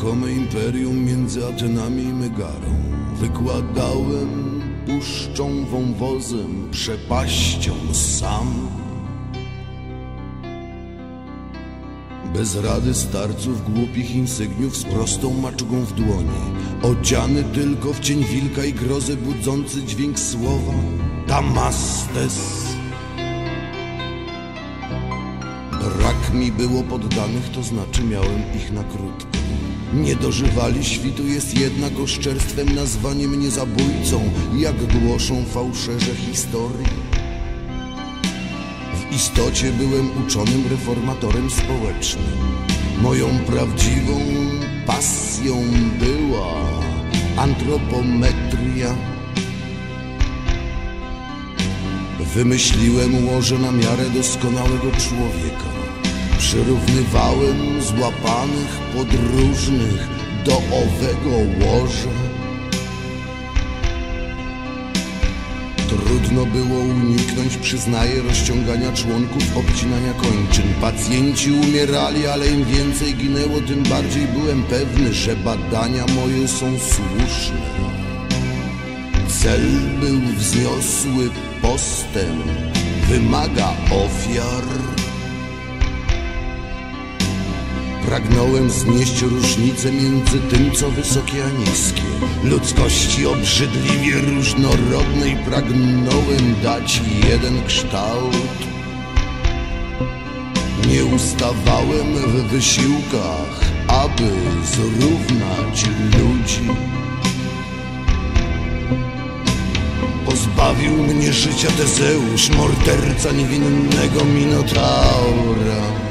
nieruchome imperium między Atenami i Megarą. Wykładałem puszczą wąwozem, przepaścią sam. Bez rady starców głupich insygniów z prostą maczugą w dłoni, odziany tylko w cień wilka i grozę budzący dźwięk słowa Damastes. Brak mi było poddanych, to znaczy miałem ich na krótko. Nie dożywali świtu jest jednak oszczerstwem nazwanie mnie zabójcą, jak głoszą fałszerze historii. W istocie byłem uczonym reformatorem społecznym. Moją prawdziwą pasją była antropometria. Wymyśliłem łoże na miarę doskonałego człowieka. Przyrównywałem złapanych podróżnych do owego łoża. Trudno było uniknąć, przyznaję, rozciągania członków, obcinania kończyn. Pacjenci umierali, ale im więcej ginęło, tym bardziej byłem pewny, że badania moje są słuszne. Cel był wzniosły postęp, wymaga ofiar. Pragnąłem znieść różnicę między tym, co wysokie a niskie. Ludzkości obrzydliwie różnorodnej pragnąłem dać jeden kształt. Nie ustawałem w wysiłkach, aby zrównać ludzi. Pozbawił mnie życia Tezeusz, morderca niewinnego Minotaura.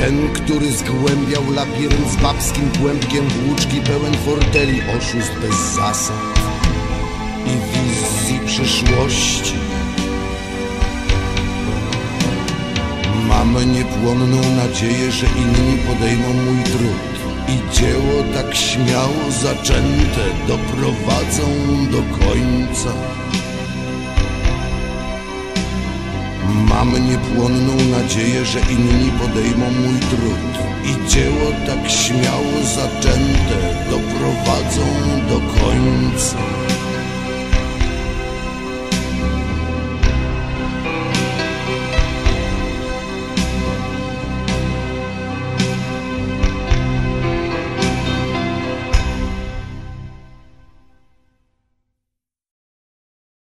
Ten, który zgłębiał labirynt z babskim kłębkiem włóczki pełen forteli, oszust bez zasad i wizji przyszłości. Mam niepłonną nadzieję, że inni podejmą mój trud i dzieło tak śmiało zaczęte doprowadzą do końca. Mam niepłonną nadzieję, że inni podejmą mój trud i dzieło tak śmiało zaczęte doprowadzą do końca.